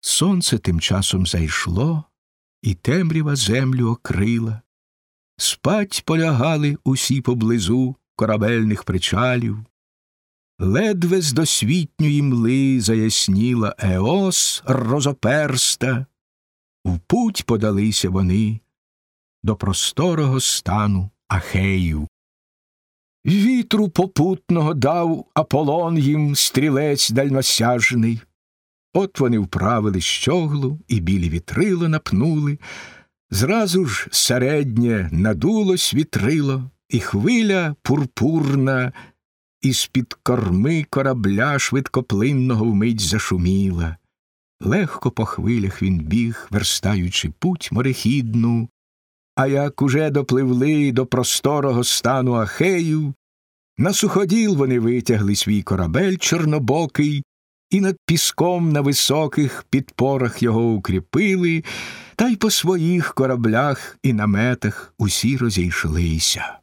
Сонце тим часом зайшло, і темрява землю окрила. Спать полягали усі поблизу корабельних причалів. Ледве з досвітньої мли заясніла Еос розоперста. В путь подалися вони до просторого стану Ахеїв. Вітру попутного дав Аполлон їм стрілець дальносяжний. От вони вправили щоглу і білі вітрило напнули. Зразу ж середнє надулось вітрило, і хвиля пурпурна, із під корми корабля швидкоплинного вмить зашуміла. Легко по хвилях він біг, верстаючи путь морехідну, а як уже допливли до просторого стану Ахеїв, на суходіл вони витягли свій корабель чорнобокий і над піском на високих підпорах його укріпили, та й по своїх кораблях і наметах усі розійшлися.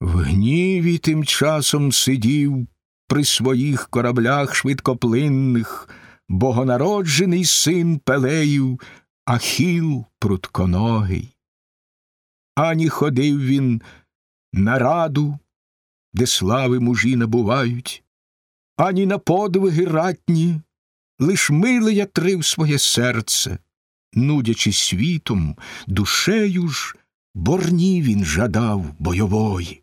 В гніві тим часом сидів при своїх кораблях швидкоплинних богонароджений син Пелеїв, Ахіл прутконогий. Ані ходив він на раду, де слави мужі набувають, ані на подвиги ратні, лиш миле ятрив своє серце, нудячи світом, душею ж борні він жадав бойової.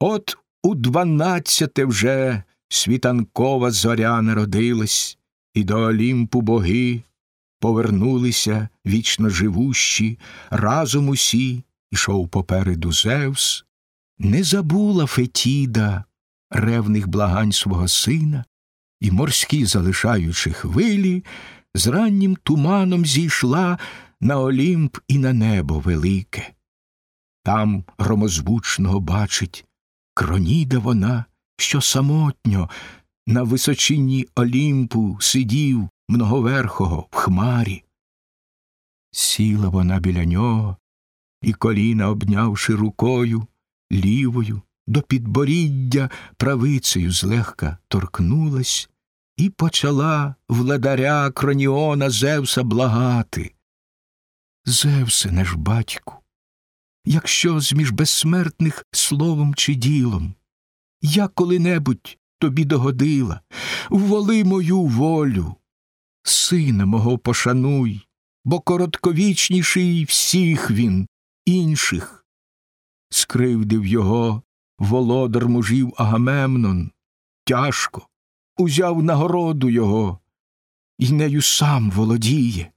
От у дванадцяте вже світанкова зоря народилась, і до Олімпу боги повернулися вічно живущі, разом усі ішов попереду Зевс, не забула Фетіда ревних благань свого сина, і морські, залишаючи хвилі, з раннім туманом зійшла на Олімп і на небо велике. Там громозвучного бачить кроніда вона, що самотньо на височині Олімпу сидів многоверхого в хмарі. Сіла вона біля нього і коліна обнявши рукою, лівою, до підборіддя правицею злегка торкнулась і почала владаря кроніона Зевса благати. Зевсе, наш батьку, якщо зміж безсмертних словом чи ділом, я коли-небудь тобі догодила, вволи мою волю, сина мого пошануй, бо коротковічніший всіх він, інших. Скривдив його володар мужів Агамемнон, тяжко, узяв нагороду його, і нею сам володіє.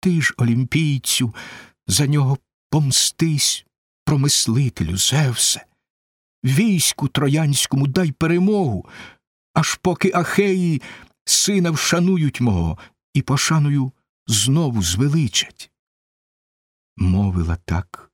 Ти ж, олімпійцю, за нього помстись, промислителю, Зевсе. Війську троянському дай перемогу, аж поки Ахеї сина вшанують мого і пошаною знову звеличать. Мовила так